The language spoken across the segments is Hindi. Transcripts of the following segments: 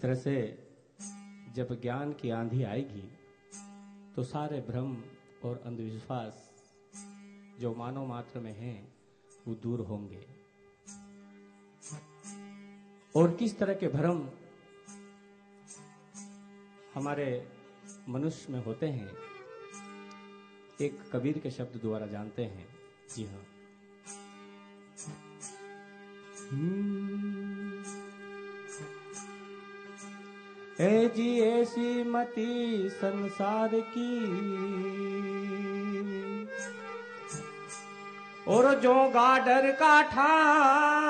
तरह से जब ज्ञान की आंधी आएगी तो सारे भ्रम और अंधविश्वास जो मानव मात्र में हैं, वो दूर होंगे। और किस तरह के भ्रम हमारे मनुष्य में होते हैं, एक कबीर के शब्द द्वारा जानते हैं। जी हाँ। hmm. जी ऐसी मती संसार की। और जो गाडर का ठाट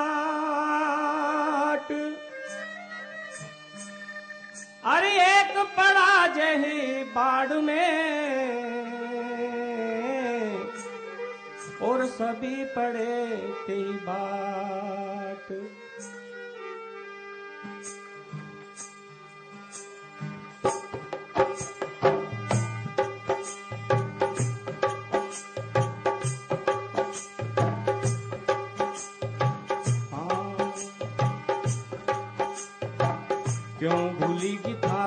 अरे एक पड़ा जही बाड में, और सभी पड़े ती बाट। क्यों भूली कि था?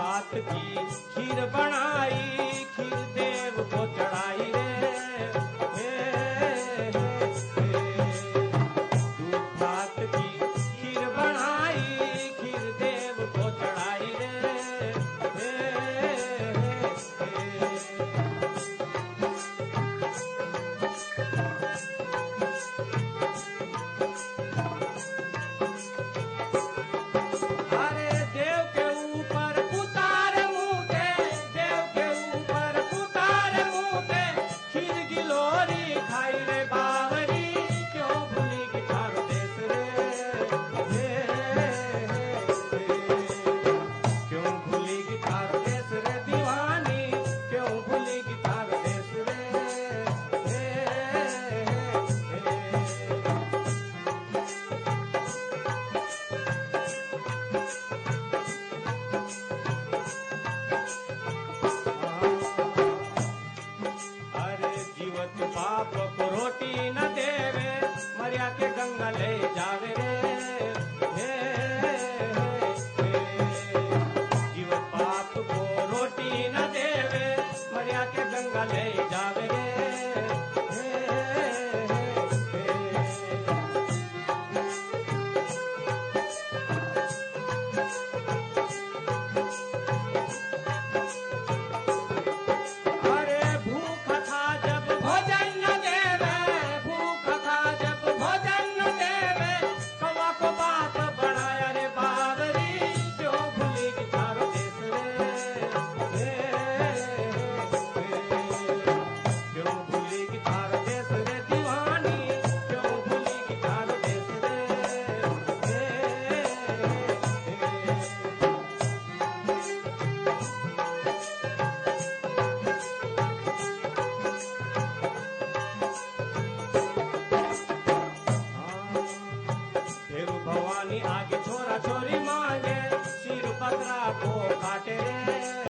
भात की खीर बनाई खीर देव को चढ़ाई रे। छोरी मांगे